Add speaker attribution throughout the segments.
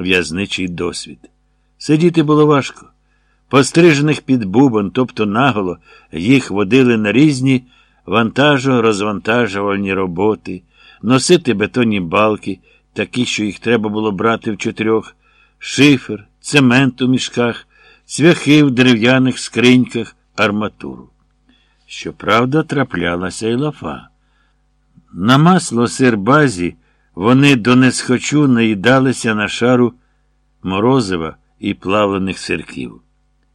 Speaker 1: в'язничий досвід. Сидіти було важко. Пострижених під бубон, тобто наголо, їх водили на різні вантажо-розвантажувальні роботи, носити бетонні балки, такі, що їх треба було брати в чотирьох, шифер, цемент у мішках, цвяхи в дерев'яних скриньках, арматуру. Щоправда, траплялася й лафа. На масло сир базі вони до несхочу наїдалися на шару морозива і плавлених сирків.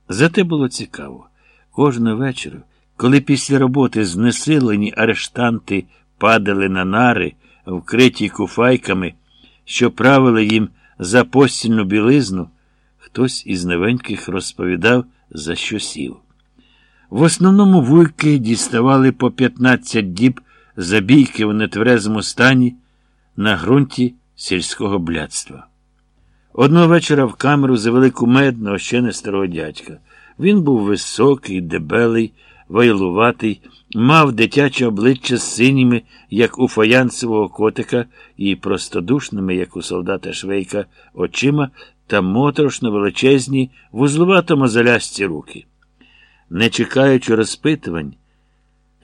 Speaker 1: Зате було цікаво. Кожного вечора, коли після роботи знесилені арештанти падали на нари, вкриті куфайками, що правили їм за постільну білизну, хтось із новеньких розповідав, за що сів. В основному вуйки діставали по 15 діб забійки в нетверезому стані на ґрунті сільського блядства. Одного вечора в камеру завели кумедного, ще не старого дядька. Він був високий, дебелий, вайлуватий, мав дитяче обличчя з синіми, як у фаянсового котика, і простодушними, як у солдата Швейка, очима та моторошно величезні, вузлуватому залясці руки. Не чекаючи розпитувань,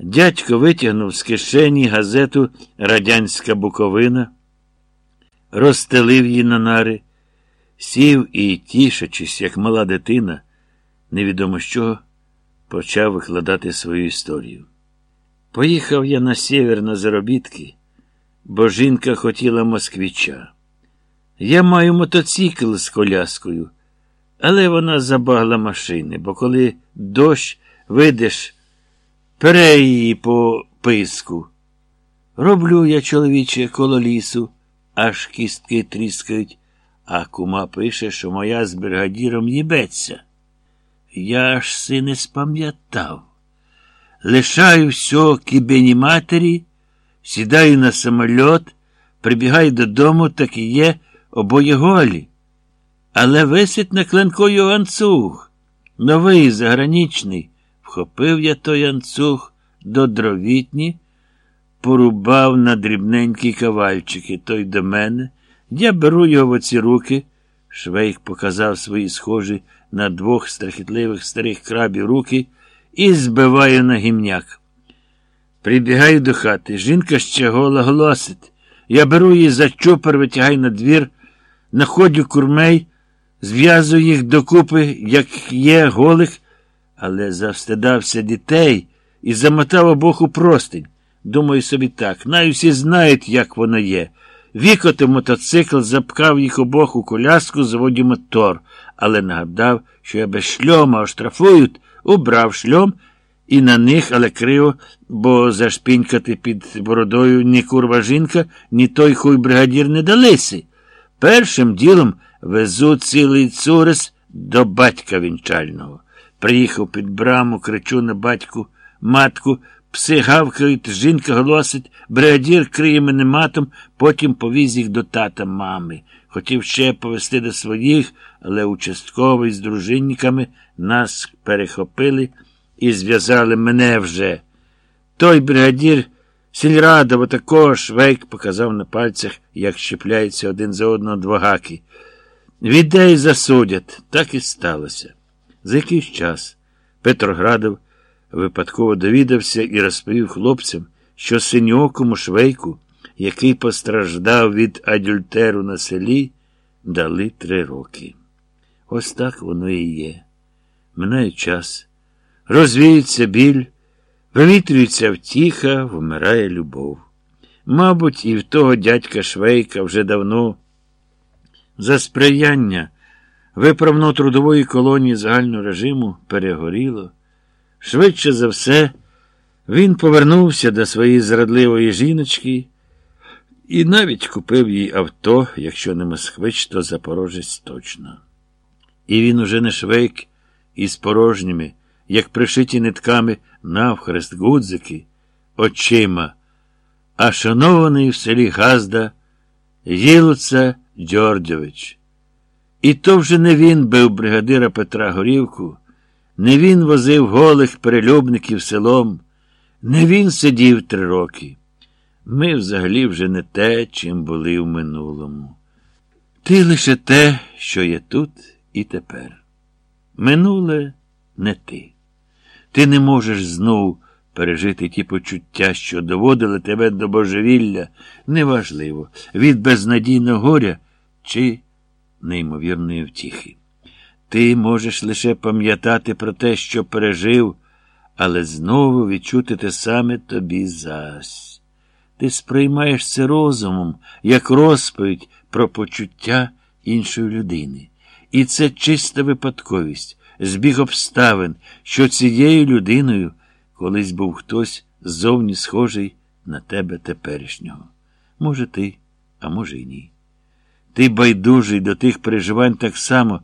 Speaker 1: дядько витягнув з кишені газету Радянська Буковина, розстелив її на нари, сів і, тішачись, як мала дитина, невідомо з чого, почав викладати свою історію. Поїхав я на север на заробітки, бо жінка хотіла москвіча. Я маю мотоцикл з коляскою, але вона забагла машини, бо коли дощ видиш, пере її по писку. Роблю я, чоловіче, коло лісу, аж кістки тріскають, а кума пише, що моя з бригадіром їбеться. Я аж си не спам'ятав. Лишаю все кібені матері, сідаю на самольот, прибігаю додому, так і є обоє голі. Але висить на клинкою ланцюг. Новий, загранічний. Вхопив я той ланцюг до дровітні, порубав на дрібненькі кавальчики той до мене. Я беру його в оці руки. Швейк показав свої схожі на двох страхітливих старих крабів руки і збиваю на гімняк. Прибігаю до хати. Жінка ще гола голосить. Я беру її за чопер, витягаю на двір, находю курмей, зв'язую їх докупи, як є голих, але завстидався дітей і замотав обох у простень. Думаю собі так, най всі знають, як воно є. Вікотив мотоцикл, запкав їх обох у коляску, заводю мотор, але нагадав, що я без шльома оштрафують, убрав шльом і на них, але криво, бо зашпінькати під бородою ні курва жінка, ні той хуй бригадір не далися. Першим ділом везу цілий цурес до батька вінчального. Приїхав під браму, кричу на батьку, матку, пси гавкають, жінка голосить, бригадір криє мене матом, потім повіз їх до тата мами. Хотів ще повести до своїх, але участковий з дружинниками нас перехопили і зв'язали мене вже. Той бригадір сільрадов також Вейк показав на пальцях, як щепляються один за одного два гаки. Відей засудять, так і сталося. За якийсь час Петроградов випадково довідався і розповів хлопцям, що синьокому швейку, який постраждав від адюльтеру на селі, дали три роки. Ось так воно і є. Минає час, розвіється біль, вивітрюється втіха, вмирає любов. Мабуть, і в того дядька Швейка вже давно за сприяння виправно трудової колонії загального режиму перегоріло. Швидше за все, він повернувся до своєї зрадливої жіночки і навіть купив їй авто, якщо не москвич, то запорожець точно. І він уже не швейк із порожніми, як пришиті нитками навхрест гудзики, очима, а шанований в селі Газда Єлуца Дьордьович. І то вже не він бив бригадира Петра Горівку, не він возив голих перелюбників селом, не він сидів три роки. Ми взагалі вже не те, чим були в минулому. Ти лише те, що є тут і тепер. Минуле не ти. Ти не можеш знову пережити ті почуття, що доводили тебе до божевілля, неважливо, від безнадійного горя чи неймовірної втіхи. Ти можеш лише пам'ятати про те, що пережив, але знову відчути те саме тобі зась. Ти сприймаєш це розумом, як розповідь про почуття іншої людини. І це чиста випадковість, збіг обставин, що цією людиною колись був хтось ззовні схожий на тебе теперішнього. Може, ти, а може, й ні. Ти байдужий до тих переживань так само,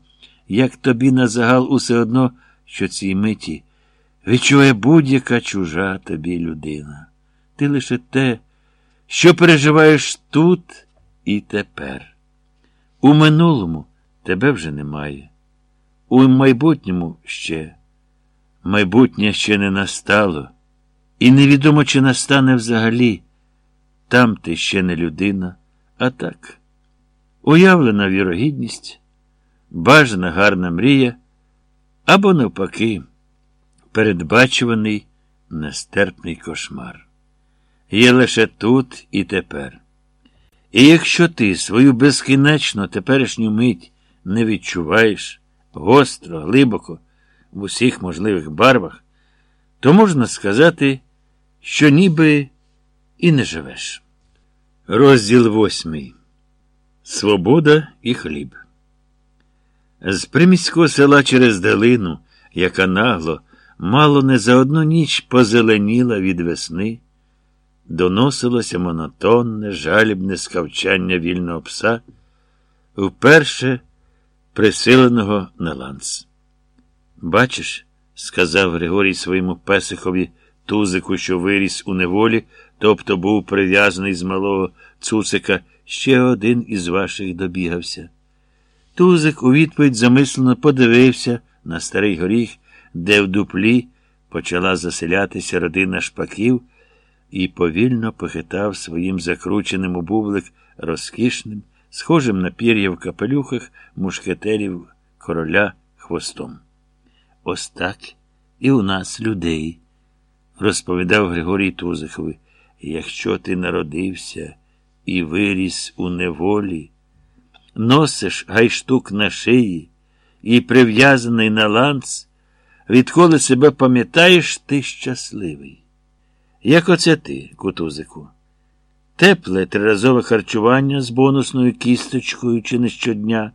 Speaker 1: як тобі на загал усе одно, що цій миті відчує будь-яка чужа тобі людина. Ти лише те, що переживаєш тут і тепер. У минулому тебе вже немає. У майбутньому ще. Майбутнє ще не настало, і невідомо, чи настане взагалі. Там ти ще не людина, а так. Уявлена вірогідність, бажана гарна мрія, або, навпаки, передбачуваний нестерпний кошмар. Є лише тут і тепер. І якщо ти свою безкінечно теперішню мить не відчуваєш гостро, глибоко, в усіх можливих барвах, то можна сказати, що ніби і не живеш. Розділ восьмий. Свобода і хліб. З приміського села через долину, яка нагло, мало не за одну ніч позеленіла від весни, доносилося монотонне, жалібне скавчання вільного пса, вперше присиленого на ланц. Бачиш, сказав Григорій своєму песихові тузику, що виріс у неволі, тобто був прив'язаний з малого цуцика, ще один із ваших добігався. Тузик у відповідь замислено подивився на старий горіх, де в дуплі почала заселятися родина шпаків, і повільно похитав своїм закрученим у бублик розкішним, схожим на пір'я в капелюхах мушкетерів короля хвостом. Ось так і у нас людей, розповідав Григорій Тузихові, якщо ти народився і виріс у неволі, носиш гайштук на шиї і прив'язаний на ланц, відколи себе пам'ятаєш, ти щасливий. Як оце ти, кутузику? Тепле триразове харчування з бонусною кісточкою чи не щодня.